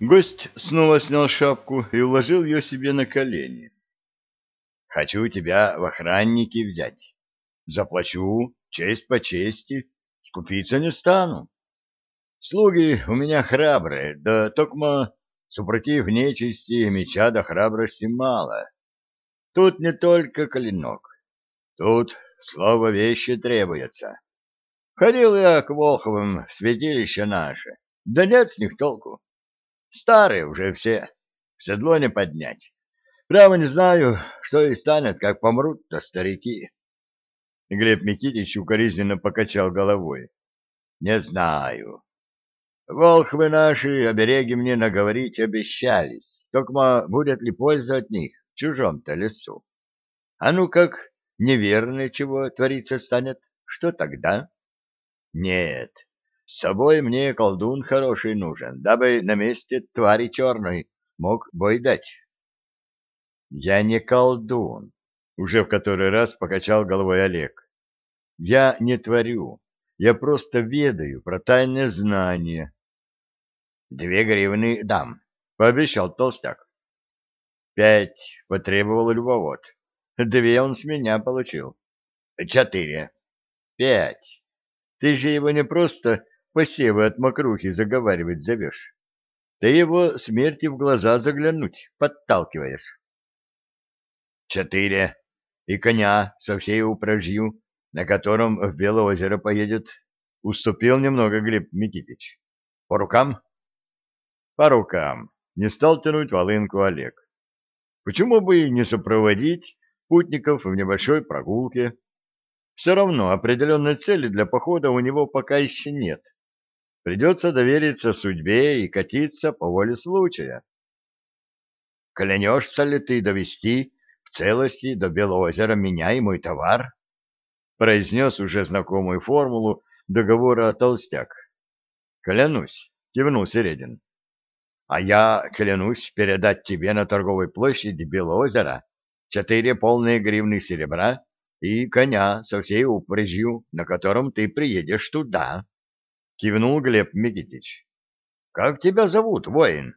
Гость снова снял шапку и уложил ее себе на колени. «Хочу тебя в охранники взять. Заплачу, честь по чести, скупиться не стану. Слуги у меня храбрые, да токмо супротив нечисти меча да храбрости мало. Тут не только клинок, тут слово вещи требуется. Ходил я к Волховым в святилище наше, да нет с них толку. Старые уже все, седло не поднять. Прямо не знаю, что и станет, как помрут-то старики. Глеб Микитич укоризненно покачал головой. Не знаю. Волхвы наши обереги мне наговорить обещались. Только будет ли польза от них в чужом-то лесу? А ну как неверно чего твориться станет, что тогда? Нет, с собой мне колдун хороший нужен, дабы на месте твари черной мог бой дать. Я не колдун, уже в который раз покачал головой Олег. Я не творю, я просто ведаю про тайное знание. Две гривны дам, пообещал толстяк. Пять потребовал любовод. Две он с меня получил. Четыре. Пять. Ты же его не просто посевы от мокрухи заговаривать зовешь. Ты его смерти в глаза заглянуть подталкиваешь. Четыре. И коня со всей упряжью, на котором в Белоозеро поедет, уступил немного Глеб Микитич. По рукам? По рукам. Не стал тянуть волынку Олег. Почему бы и не сопроводить путников в небольшой прогулке? Все равно определенной цели для похода у него пока еще нет. Придется довериться судьбе и катиться по воле случая. Клянешься ли ты довести в целости до Белого озера меня и мой товар? Произнес уже знакомую формулу договора толстяк. Клянусь, кивнул Середин. А я клянусь передать тебе на торговой площади Белого озера четыре полные гривны серебра и коня со всей упряжью, на котором ты приедешь туда кивнул Глеб Микитич. — Как тебя зовут, воин?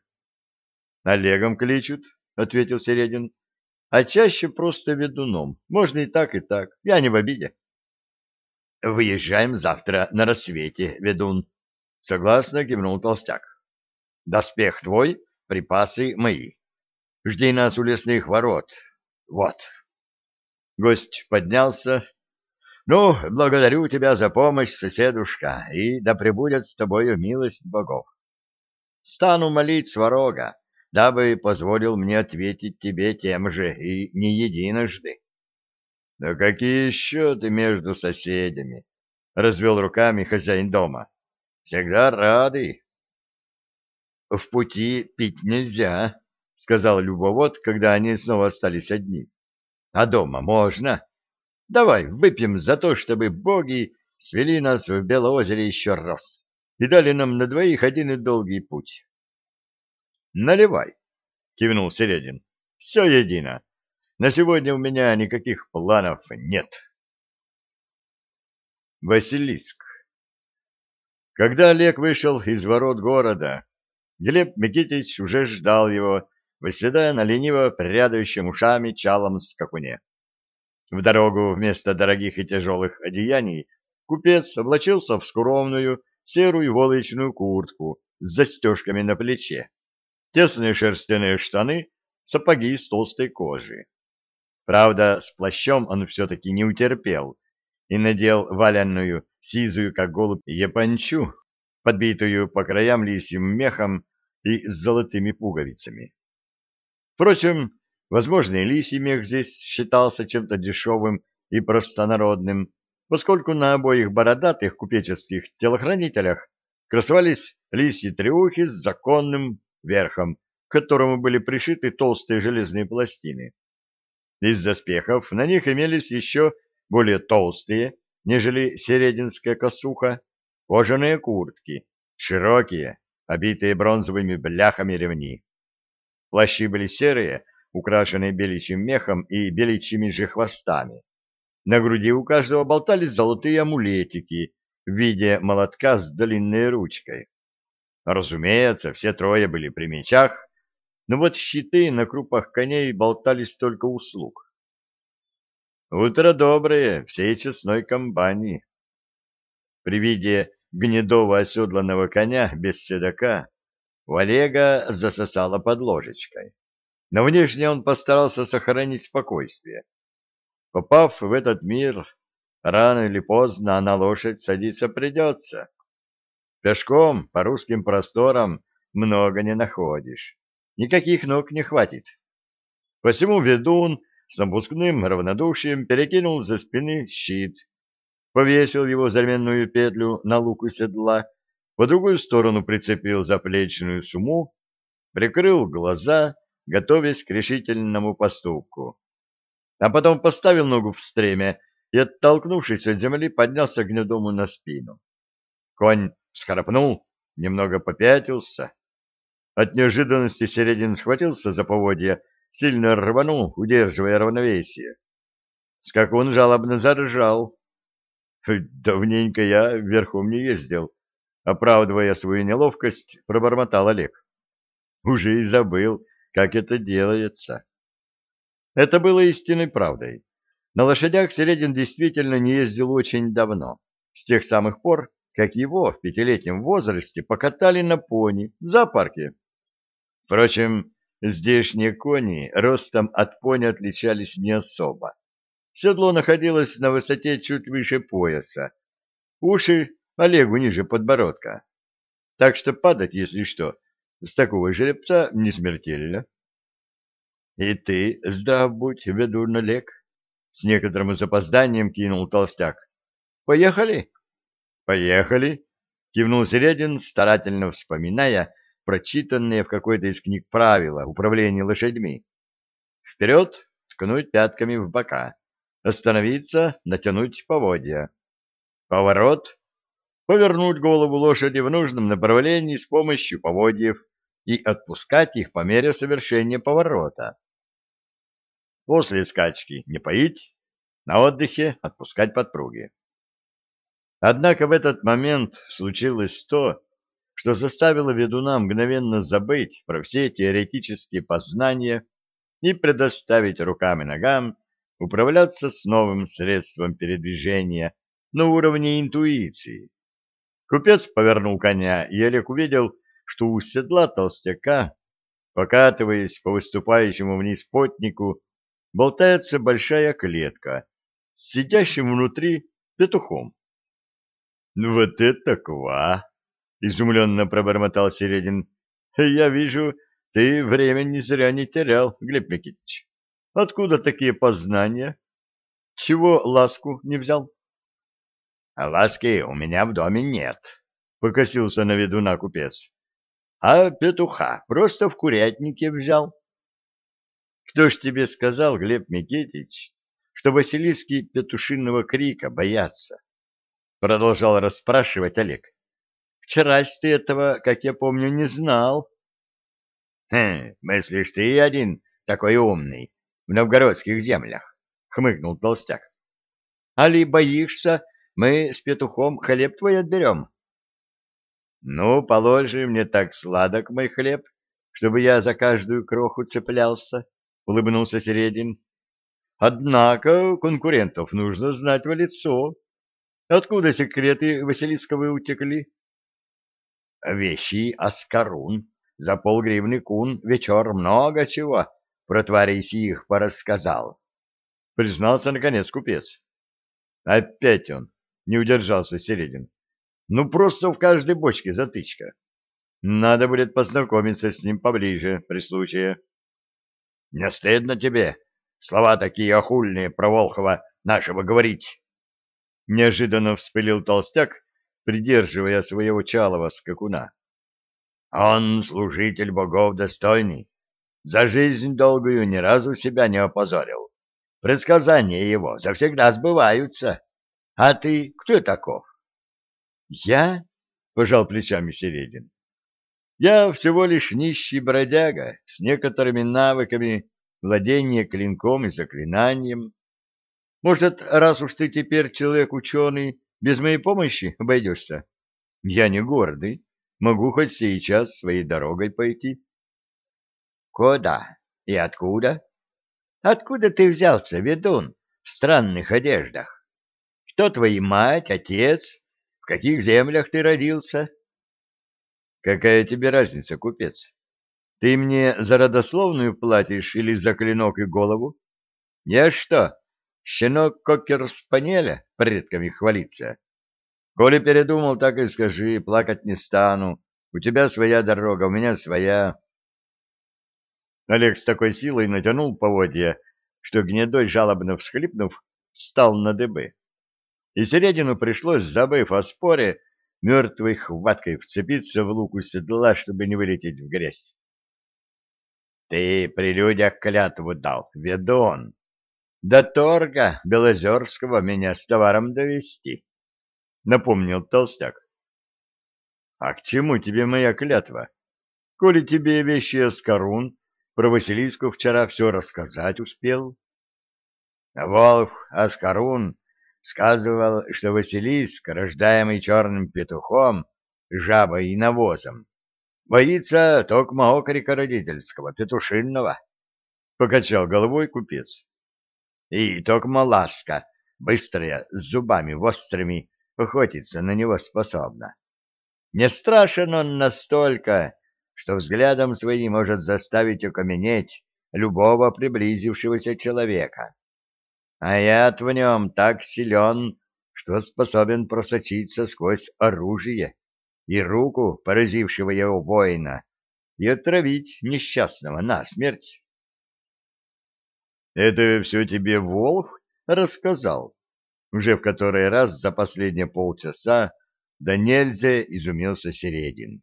— Олегом кличут, — ответил Середин. — А чаще просто ведуном. Можно и так, и так. Я не в обиде. — Выезжаем завтра на рассвете, ведун, — согласно кивнул толстяк. — Доспех твой, припасы мои. Жди нас у лесных ворот. Вот. Гость поднялся, ну, благодарю тебя за помощь, соседушка, и да пребудет с тобою милость богов. Стану молить сварога, дабы позволил мне ответить тебе тем же и не единожды. — Да какие счеты между соседями? — развел руками хозяин дома. — Всегда рады. — В пути пить нельзя, — сказал любовод, когда они снова остались одни. — А дома можно? — Давай выпьем за то, чтобы боги свели нас в Белоозере еще раз и дали нам на двоих один и долгий путь. — Наливай, — кивнул Середин. — Все едино. На сегодня у меня никаких планов нет. Василиск Когда Олег вышел из ворот города, Глеб Микитич уже ждал его, восседая на лениво прядающем ушами чалом скакуне. В дорогу вместо дорогих и тяжелых одеяний купец облачился в скромную серую волочную куртку с застежками на плече, тесные шерстяные штаны, сапоги из толстой кожи. Правда, с плащом он все-таки не утерпел и надел валяную, сизую, как голубь, япончу, подбитую по краям лисьим мехом и с золотыми пуговицами. Впрочем, Возможно, и лисий мех здесь считался чем-то дешевым и простонародным, поскольку на обоих бородатых купеческих телохранителях красовались лисьи треухи с законным верхом, к которому были пришиты толстые железные пластины. Из доспехов на них имелись еще более толстые, нежели серединская косуха, кожаные куртки, широкие, обитые бронзовыми бляхами ремни. Плащи были серые, украшенные беличьим мехом и беличьими же хвостами. На груди у каждого болтались золотые амулетики в виде молотка с длинной ручкой. Разумеется, все трое были при мечах, но вот щиты на крупах коней болтались только услуг. Утро доброе всей честной компании. При виде гнедого оседланного коня без седока у Олега засосало под ложечкой. Но внешне он постарался сохранить спокойствие. Попав в этот мир, рано или поздно на лошадь садиться придется. Пешком по русским просторам много не находишь. Никаких ног не хватит. Посему ведун с напускным равнодушием перекинул за спины щит, повесил его заременную петлю на луку седла, по другую сторону прицепил заплечную сумму, прикрыл глаза, готовясь к решительному поступку. А потом поставил ногу в стремя и, оттолкнувшись от земли, поднялся гнедому на спину. Конь схрапнул, немного попятился. От неожиданности Середин схватился за поводья, сильно рванул, удерживая равновесие. Скакун жалобно заржал. Давненько я верхом не ездил. Оправдывая свою неловкость, пробормотал Олег. Уже и забыл, как это делается. Это было истинной правдой. На лошадях Середин действительно не ездил очень давно, с тех самых пор, как его в пятилетнем возрасте покатали на пони в зоопарке. Впрочем, здешние кони ростом от пони отличались не особо. Седло находилось на высоте чуть выше пояса, уши Олегу ниже подбородка. Так что падать, если что, с такого жеребца не смертельно. — И ты, здрав будь, ведун Олег, — с некоторым запозданием кинул толстяк. — Поехали? — Поехали, — кивнул Середин, старательно вспоминая прочитанные в какой-то из книг правила управления лошадьми. Вперед, ткнуть пятками в бока, остановиться, натянуть поводья. Поворот, повернуть голову лошади в нужном направлении с помощью поводьев и отпускать их по мере совершения поворота. После скачки не поить, на отдыхе отпускать подпруги. Однако в этот момент случилось то, что заставило ведуна мгновенно забыть про все теоретические познания и предоставить рукам и ногам управляться с новым средством передвижения на уровне интуиции. Купец повернул коня, и Олег увидел, что у седла толстяка, покатываясь по выступающему вниз потнику, болтается большая клетка с сидящим внутри петухом. — Ну вот это ква! — изумленно пробормотал Середин. — Я вижу, ты время не зря не терял, Глеб Никитич. Откуда такие познания? Чего ласку не взял? — Ласки у меня в доме нет, — покосился на ведуна купец. — А петуха просто в курятнике взял. — Кто ж тебе сказал, Глеб Никитич, что Василиски петушиного крика боятся? продолжал расспрашивать Олег. Вчера ты этого, как я помню, не знал. Хм, мыслишь, ты один такой умный в новгородских землях? хмыкнул толстяк. Али боишься, мы с петухом хлеб твой отберем? Ну, положи мне так сладок мой хлеб, чтобы я за каждую кроху цеплялся, улыбнулся Середин. Однако конкурентов нужно знать в лицо. Откуда секреты Василискова утекли? Вещи Аскарун, за полгривны кун вечер много чего про тварей сих порассказал. Признался, наконец, купец. Опять он, не удержался Середин. Ну, просто в каждой бочке затычка. Надо будет познакомиться с ним поближе при случае. Не стыдно тебе слова такие охульные про Волхова нашего говорить? Неожиданно вспылил толстяк, придерживая своего чалого скакуна. Он служитель богов достойный, за жизнь долгую ни разу себя не опозорил. Предсказания его завсегда сбываются. А ты кто таков? Я? — пожал плечами Середин. Я всего лишь нищий бродяга с некоторыми навыками владения клинком и заклинанием, может, раз уж ты теперь человек-ученый, без моей помощи обойдешься? Я не гордый, могу хоть сейчас своей дорогой пойти. — Куда и откуда? Откуда ты взялся, ведун, в странных одеждах? Кто твои мать, отец? Каких землях ты родился? — Какая тебе разница, купец? Ты мне за родословную платишь или за клинок и голову? Я что, щенок кокер-спаниеля предками хвалиться? Коли передумал, так и скажи, плакать не стану. У тебя своя дорога, у меня своя. Олег с такой силой натянул поводья, что гнедой, жалобно всхлипнув, встал на дыбы. И Середину пришлось, забыв о споре, мертвой хваткой вцепиться в луку седла, чтобы не вылететь в грязь. Ты при людях клятву дал, ведун. До торга Белозерского меня с товаром довести, — напомнил толстяк. — А к чему тебе моя клятва? Коли тебе вещи Аскарун про Василиску вчера все рассказать успел? Волк Аскарун сказывал, что Василиск, рождаемый черным петухом, жабой и навозом, Боится токма окрика родительского, петушинного, — покачал головой купец. И токма ласка, быстрая, с зубами острыми, охотиться на него способна. Не страшен он настолько, что взглядом своим может заставить окаменеть любого приблизившегося человека. А яд в нем так силен, что способен просочиться сквозь оружие и руку поразившего его воина и отравить несчастного насмерть. — Это все тебе Волх рассказал? Уже в который раз за последние полчаса да нельзя изумился Середин.